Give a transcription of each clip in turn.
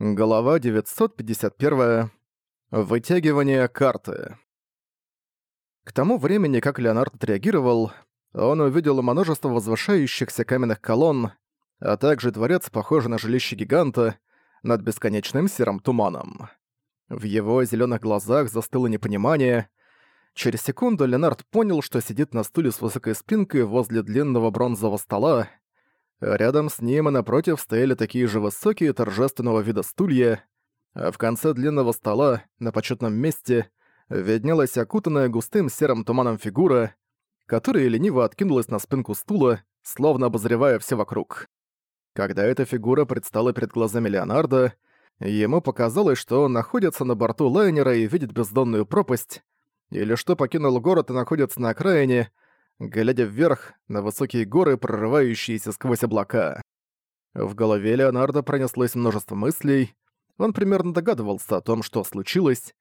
Глава 951. Вытягивание карты. К тому времени, как Леонард отреагировал, он увидел множество возвышающихся каменных колонн, а также дворец, похожий на жилище гиганта, над бесконечным серым туманом. В его зеленых глазах застыло непонимание. Через секунду Леонард понял, что сидит на стуле с высокой спинкой возле длинного бронзового стола, Рядом с ним и напротив стояли такие же высокие торжественного вида стулья, а в конце длинного стола, на почетном месте, виднелась окутанная густым серым туманом фигура, которая лениво откинулась на спинку стула, словно обозревая все вокруг. Когда эта фигура предстала перед глазами Леонардо, ему показалось, что он находится на борту лайнера и видит бездонную пропасть, или что покинул город и находится на окраине, глядя вверх на высокие горы, прорывающиеся сквозь облака. В голове Леонардо пронеслось множество мыслей. Он примерно догадывался о том, что случилось,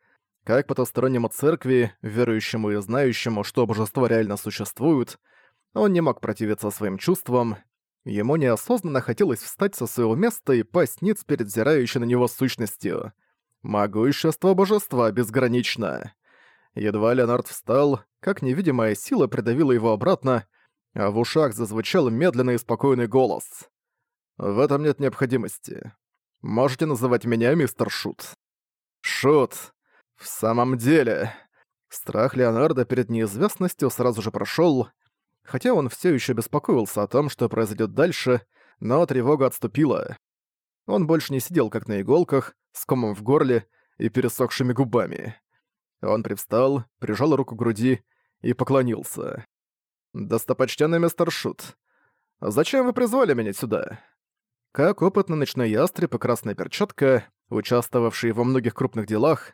как потустороннему церкви, верующему и знающему, что божества реально существуют, он не мог противиться своим чувствам. Ему неосознанно хотелось встать со своего места и пасть ниц перед взирающей на него сущностью. Могущество божества безгранично. Едва Леонард встал, как невидимая сила придавила его обратно, а в ушах зазвучал медленный и спокойный голос. «В этом нет необходимости. Можете называть меня мистер Шут». «Шут! В самом деле...» Страх Леонарда перед неизвестностью сразу же прошел, хотя он все еще беспокоился о том, что произойдет дальше, но тревога отступила. Он больше не сидел как на иголках, с комом в горле и пересохшими губами. Он привстал, прижал руку к груди и поклонился. «Достопочтенный мистер Шут, зачем вы призвали меня сюда?» Как опытный ночной ястреб и красная перчатка, участвовавший во многих крупных делах,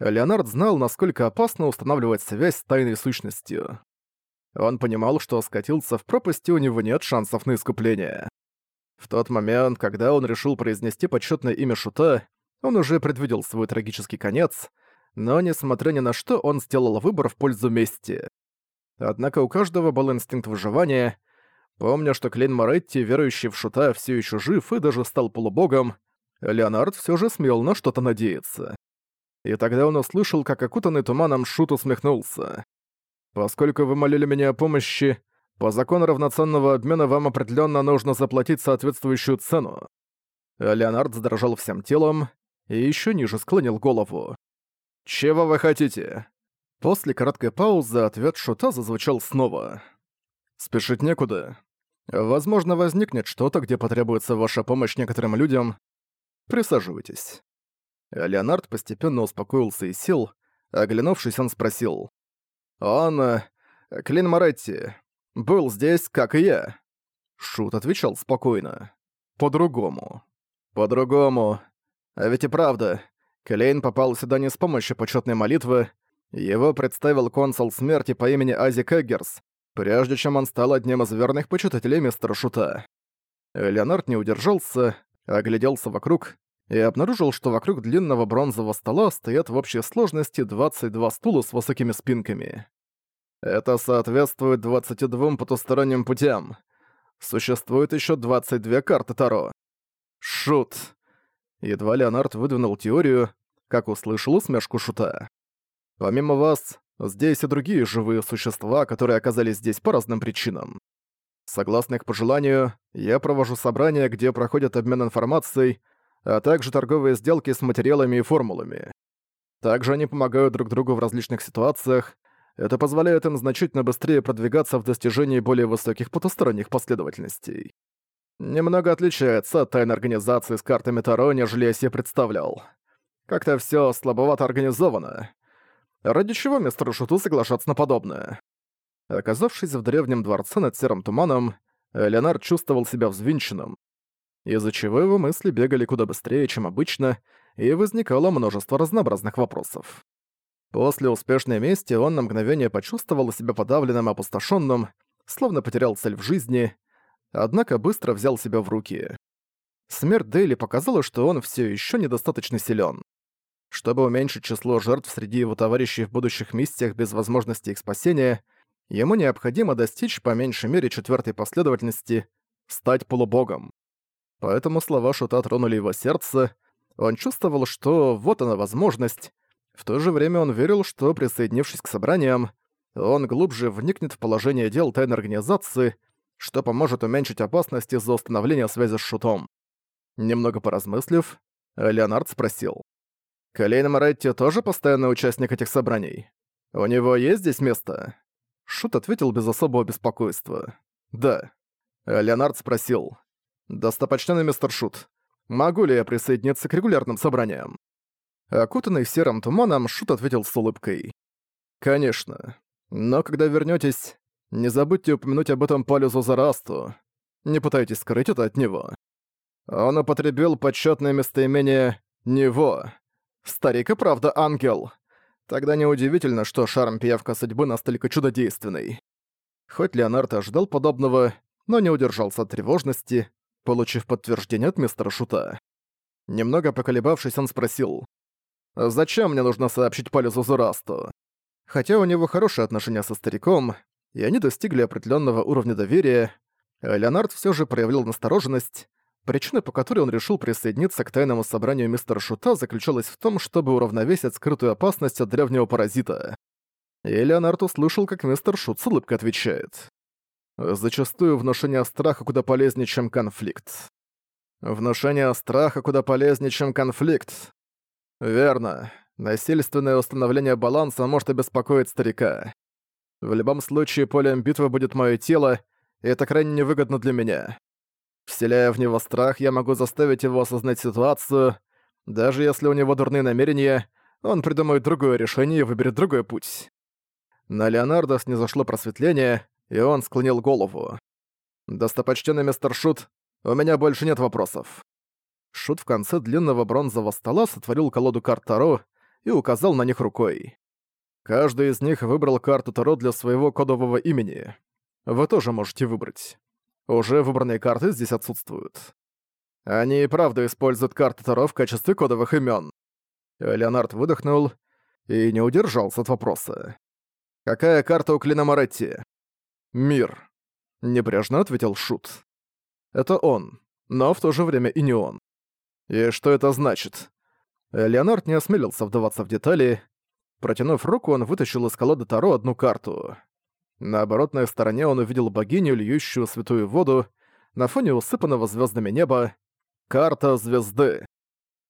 Леонард знал, насколько опасно устанавливать связь с тайной сущностью. Он понимал, что скатился в пропасть, и у него нет шансов на искупление. В тот момент, когда он решил произнести почетное имя Шута, он уже предвидел свой трагический конец — но, несмотря ни на что, он сделал выбор в пользу мести. Однако у каждого был инстинкт выживания. Помня, что Клейн Моретти, верующий в Шута, все еще жив и даже стал полубогом, Леонард все же смел на что-то надеяться. И тогда он услышал, как окутанный туманом Шут усмехнулся. «Поскольку вы молили меня о помощи, по закону равноценного обмена вам определенно нужно заплатить соответствующую цену». Леонард задрожал всем телом и еще ниже склонил голову. «Чего вы хотите?» После короткой паузы ответ Шута зазвучал снова. «Спешить некуда. Возможно, возникнет что-то, где потребуется ваша помощь некоторым людям. Присаживайтесь». Леонард постепенно успокоился и сел. Оглянувшись, он спросил. «Он... Э, Клин Моретти. Был здесь, как и я». Шут отвечал спокойно. «По-другому». «По-другому. А ведь и правда. Клейн попал сюда не с помощью почетной молитвы. Его представил консул смерти по имени Ази Кэггерс, прежде чем он стал одним из верных почитателей мистера Шута. Леонард не удержался, огляделся вокруг и обнаружил, что вокруг длинного бронзового стола стоят в общей сложности 22 стула с высокими спинками. Это соответствует 22 потусторонним путям. Существует еще 22 карты Таро. Шут. Едва Леонард выдвинул теорию, как услышал усмешку шута. «Помимо вас, здесь и другие живые существа, которые оказались здесь по разным причинам. Согласно их пожеланию, я провожу собрания, где проходят обмен информацией, а также торговые сделки с материалами и формулами. Также они помогают друг другу в различных ситуациях, это позволяет им значительно быстрее продвигаться в достижении более высоких потусторонних последовательностей. Немного отличается от тайной организации с картами Таро, нежели я себе представлял. Как-то все слабовато организовано. Ради чего мистер Шуту соглашаться на подобное? Оказавшись в древнем дворце над серым туманом, Леонард чувствовал себя взвинченным, из-за чего его мысли бегали куда быстрее, чем обычно, и возникало множество разнообразных вопросов. После успешной мести он на мгновение почувствовал себя подавленным и опустошённым, словно потерял цель в жизни, однако быстро взял себя в руки. Смерть Дейли показала, что он все еще недостаточно силен. Чтобы уменьшить число жертв среди его товарищей в будущих миссиях без возможности их спасения, ему необходимо достичь по меньшей мере четвертой последовательности «стать полубогом». Поэтому слова Шута тронули его сердце, он чувствовал, что вот она возможность. В то же время он верил, что, присоединившись к собраниям, он глубже вникнет в положение дел тайной организации – что поможет уменьшить опасность из-за установления связи с шутом. Немного поразмыслив, Леонард спросил. «Колейн Моретти тоже постоянный участник этих собраний? У него есть здесь место?» Шут ответил без особого беспокойства. «Да». Леонард спросил. «Достопочтенный мистер Шут, могу ли я присоединиться к регулярным собраниям?» Окутанный серым туманом, Шут ответил с улыбкой. «Конечно. Но когда вернётесь, не забудьте упомянуть об этом Полюсу Зарасту. Не пытайтесь скрыть это от него. Он употребил почётное местоимение «него». Старик и правда ангел. Тогда неудивительно, что шарм пиявка судьбы настолько чудодейственный. Хоть Леонард ожидал подобного, но не удержался от тревожности, получив подтверждение от мистера Шута. Немного поколебавшись, он спросил, «Зачем мне нужно сообщить Полюсу Зарасту? Хотя у него хорошие отношения со стариком, и они достигли определенного уровня доверия, Леонард все же проявил настороженность. Причина, по которой он решил присоединиться к тайному собранию мистера Шута, заключалась в том, чтобы уравновесить скрытую опасность от древнего паразита. И Леонард услышал, как мистер Шут с улыбкой отвечает. «Зачастую внушение страха куда полезнее, чем конфликт». «Внушение страха куда полезнее, чем конфликт». «Верно. Насильственное установление баланса может обеспокоить старика. В любом случае, полем битвы будет мое тело, и это крайне невыгодно для меня. Вселяя в него страх, я могу заставить его осознать ситуацию. Даже если у него дурные намерения, он придумает другое решение и выберет другой путь. На Леонардо снизошло просветление, и он склонил голову. «Достопочтенный мистер Шут, у меня больше нет вопросов». Шут в конце длинного бронзового стола сотворил колоду карт Таро и указал на них рукой. Каждый из них выбрал карту Таро для своего кодового имени. Вы тоже можете выбрать. Уже выбранные карты здесь отсутствуют. Они и правда используют карты Таро в качестве кодовых имен. Леонард выдохнул и не удержался от вопроса. «Какая карта у Клина Моретти?» «Мир», — небрежно ответил Шут. «Это он, но в то же время и не он». «И что это значит?» Леонард не осмелился вдаваться в детали, — Протянув руку, он вытащил из колоды Таро одну карту. На оборотной стороне он увидел богиню, льющую святую воду, на фоне усыпанного звездами неба «Карта звезды».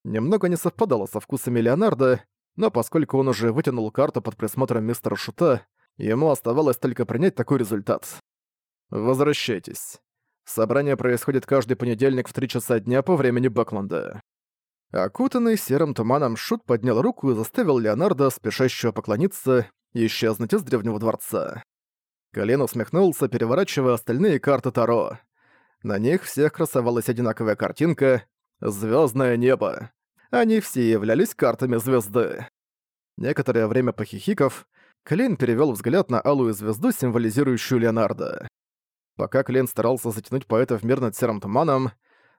Немного не совпадало со вкусами Леонардо, но поскольку он уже вытянул карту под присмотром мистера Шута, ему оставалось только принять такой результат. «Возвращайтесь. Собрание происходит каждый понедельник в 3 часа дня по времени Бакланда. А окутанный серым туманом, Шут поднял руку и заставил Леонардо, спешащего поклониться, исчезнуть из древнего дворца. Колен усмехнулся, переворачивая остальные карты Таро. На них всех красовалась одинаковая картинка звездное небо». Они все являлись картами звезды. Некоторое время похихиков, Клин перевел взгляд на алую звезду, символизирующую Леонардо. Пока Клин старался затянуть поэта в мир над серым туманом,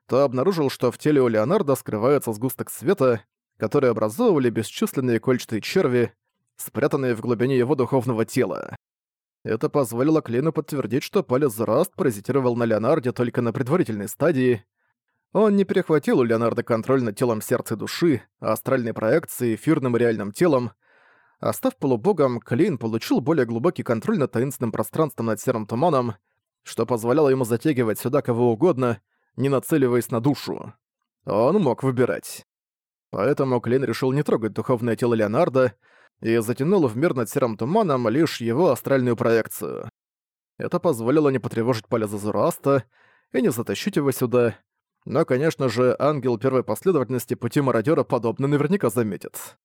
то обнаружил, что в теле у Леонардо скрывается сгусток света, который образовывали бесчисленные кольчатые черви, спрятанные в глубине его духовного тела. Это позволило Клину подтвердить, что палец Раст паразитировал на Леонарде только на предварительной стадии. Он не перехватил у Леонардо контроль над телом сердца и души, астральной проекцией, эфирным и реальным телом. А став полубогом, Клейн получил более глубокий контроль над таинственным пространством над серым туманом, что позволяло ему затягивать сюда кого угодно — не нацеливаясь на душу. Он мог выбирать. Поэтому Клин решил не трогать духовное тело Леонардо и затянул в мир над серым туманом лишь его астральную проекцию. Это позволило не потревожить поля Зазураста и не затащить его сюда, но, конечно же, ангел первой последовательности пути мародера подобно наверняка заметит.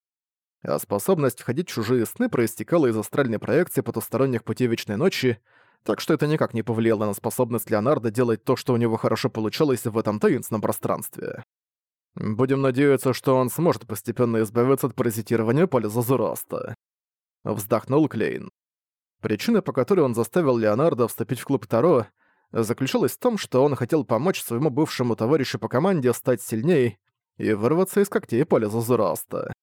А способность входить в чужие сны проистекала из астральной проекции потусторонних путей Вечной Ночи, так что это никак не повлияло на способность Леонардо делать то, что у него хорошо получалось в этом таинственном пространстве. Будем надеяться, что он сможет постепенно избавиться от паразитирования поля Зазураста. Вздохнул Клейн. Причина, по которой он заставил Леонардо вступить в клуб Таро, заключалась в том, что он хотел помочь своему бывшему товарищу по команде стать сильнее и вырваться из когтей поля Зазураста.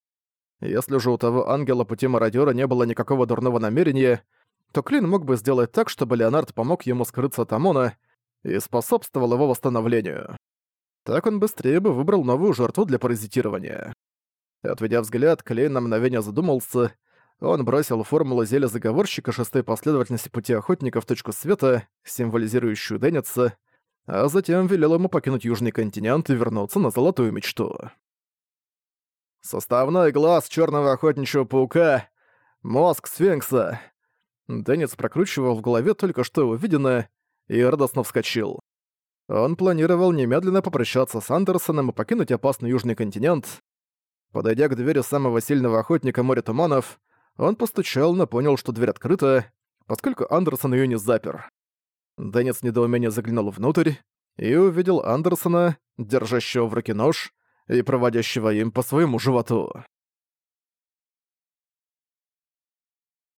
Если же у того ангела пути мародера не было никакого дурного намерения, то Клин мог бы сделать так, чтобы Леонард помог ему скрыться от Амона и способствовал его восстановлению. Так он быстрее бы выбрал новую жертву для паразитирования. Отведя взгляд, Клейн на мгновение задумался. Он бросил формулу зелья заговорщика шестой последовательности пути охотников в точку света, символизирующую Денниса, а затем велел ему покинуть Южный континент и вернуться на Золотую Мечту. «Составной глаз черного охотничьего паука, мозг сфинкса, Деннис прокручивал в голове только что увиденное и радостно вскочил. Он планировал немедленно попрощаться с Андерсоном и покинуть опасный южный континент. Подойдя к двери самого сильного охотника моря туманов, он постучал, но понял, что дверь открыта, поскольку Андерсон ее не запер. Деннис недоумение заглянул внутрь и увидел Андерсона, держащего в руке нож и проводящего им по своему животу.